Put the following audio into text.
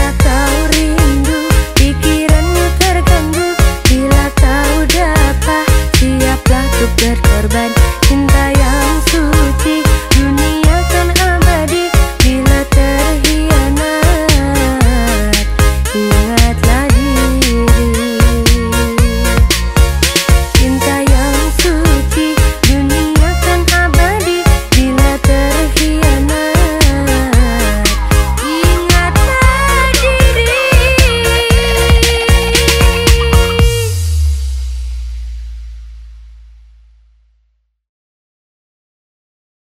ternyata